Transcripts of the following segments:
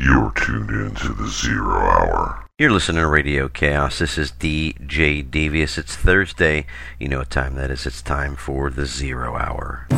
You're tuned in to the Zero Hour. You're listening to Radio Chaos. This is DJ Devious. It's Thursday. You know what time that is. It's time for the Zero Hour.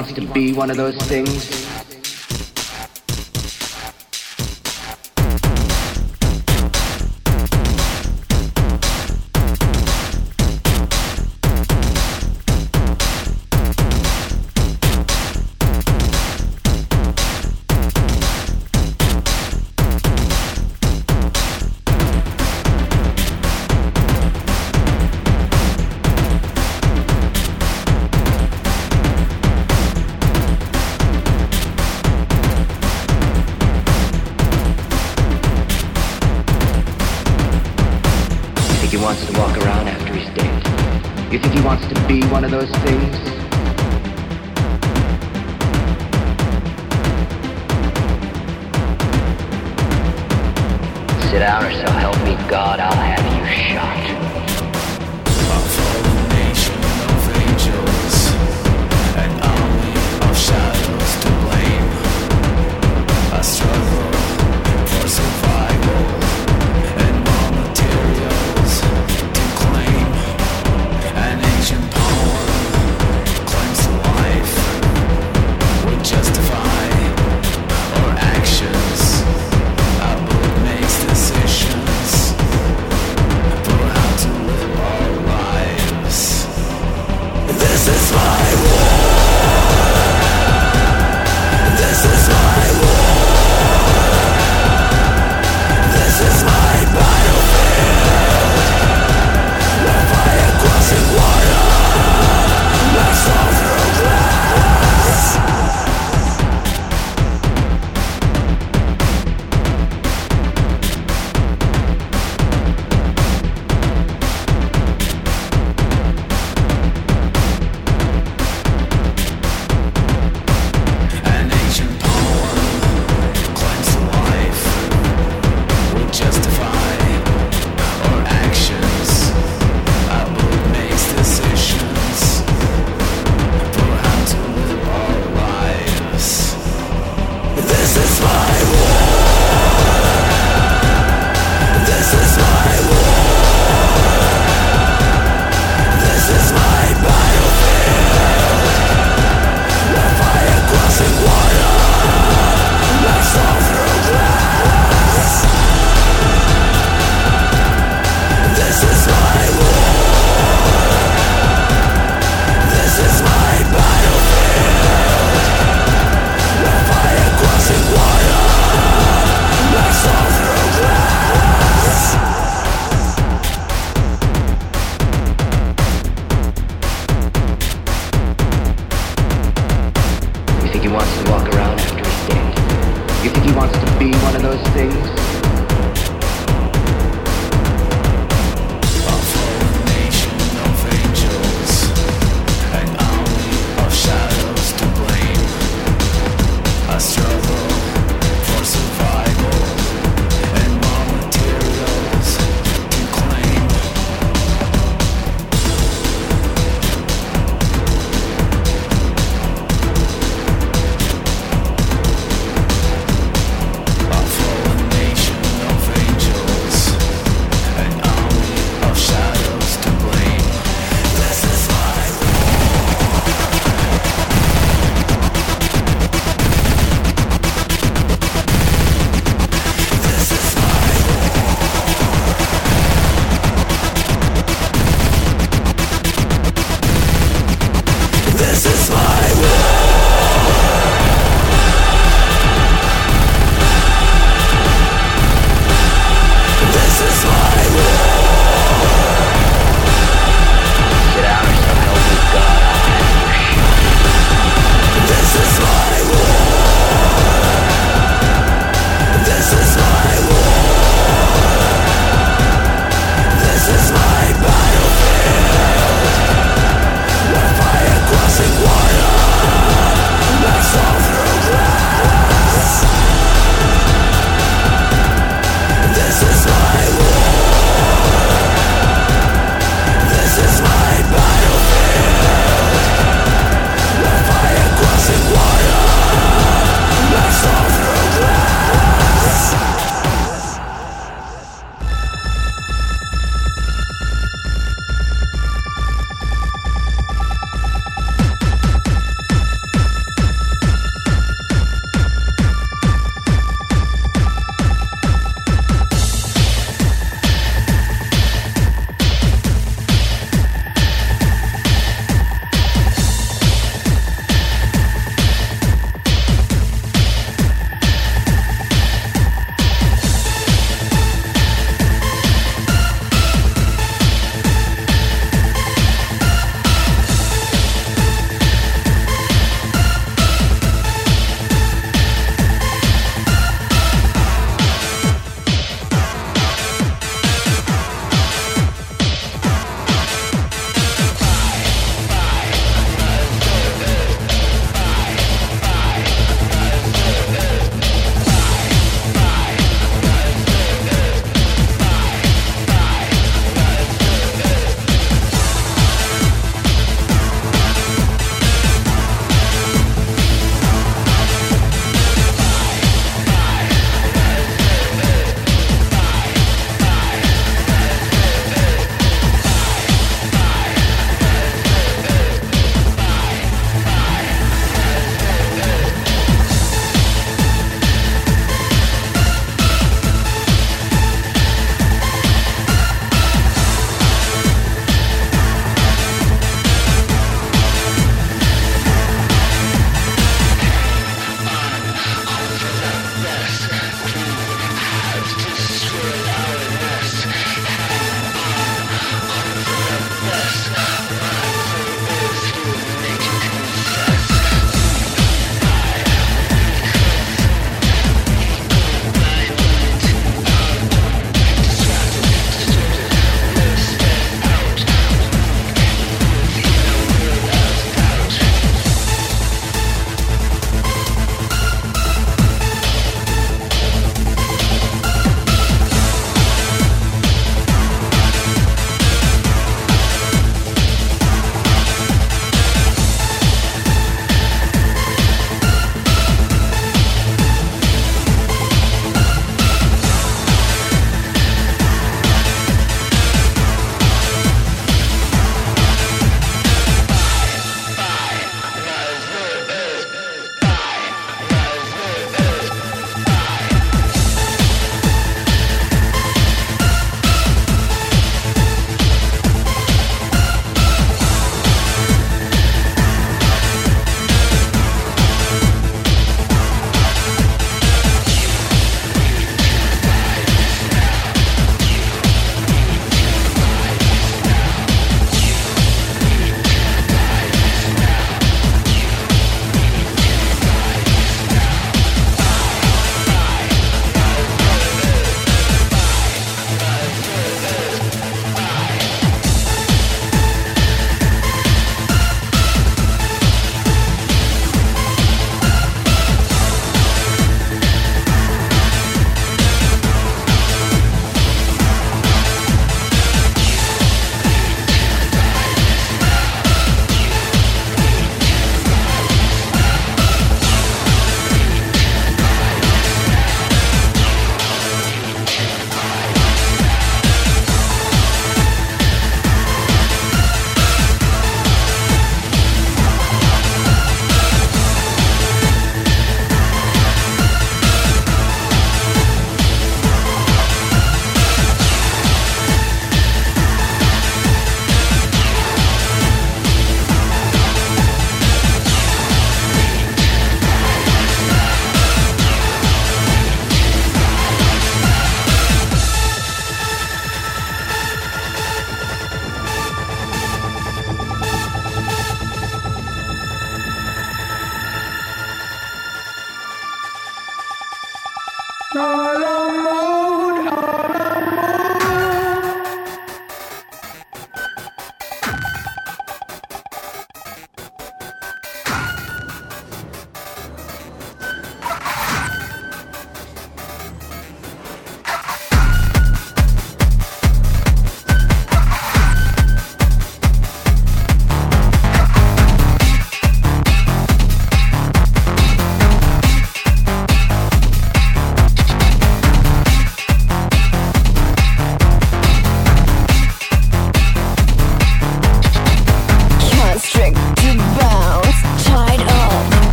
Wants to be one of those things?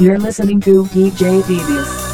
You're listening to DJ Devious.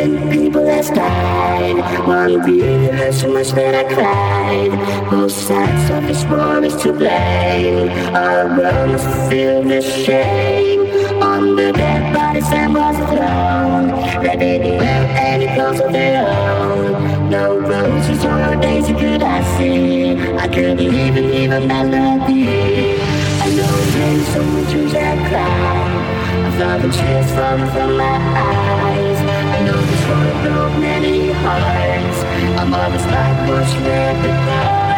Innocent people has died. One there's so much that I cried. Both sides of this war is to blame. Our world must feel the shame. On the dead bodies that was thrown. They didn't wear any clothes of their own. No roses or daisy could I see. I couldn't even leave a melody. I know many soldiers that cry. I felt the tears falling from my eyes. War broke many hearts. A mother's life was never gone.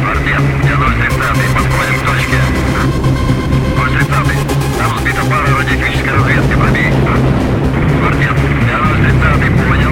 Gwardia, nie ma dostępu do tej po prostu Gwardia, nie ma dostępu do tej po prostu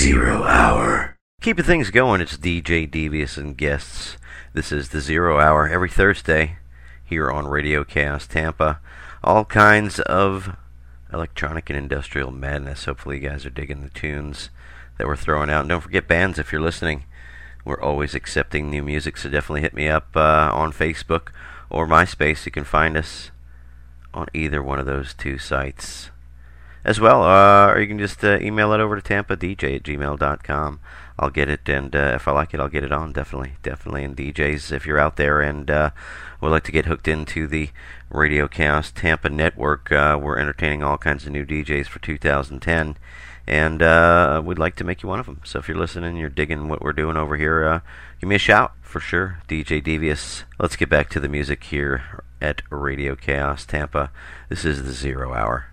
Zero Hour. Keeping things going, it's DJ Devious and guests. This is the Zero Hour every Thursday here on Radio Chaos Tampa. All kinds of electronic and industrial madness. Hopefully, you guys are digging the tunes that we're throwing out. And don't forget bands if you're listening. We're always accepting new music, so definitely hit me up uh, on Facebook or MySpace. You can find us on either one of those two sites as well. Uh, or you can just uh, email it over to tampadj at gmail.com. I'll get it, and uh, if I like it, I'll get it on. Definitely, definitely. And DJs, if you're out there and uh, would like to get hooked into the Radio Chaos Tampa network, we're entertaining all kinds of new DJs for 2010. And we'd like to make you one of them. So if you're listening, you're digging what we're doing over here, give me a shout for sure. DJ Devious. Let's get back to the music here at Radio Chaos Tampa. This is the Zero Hour.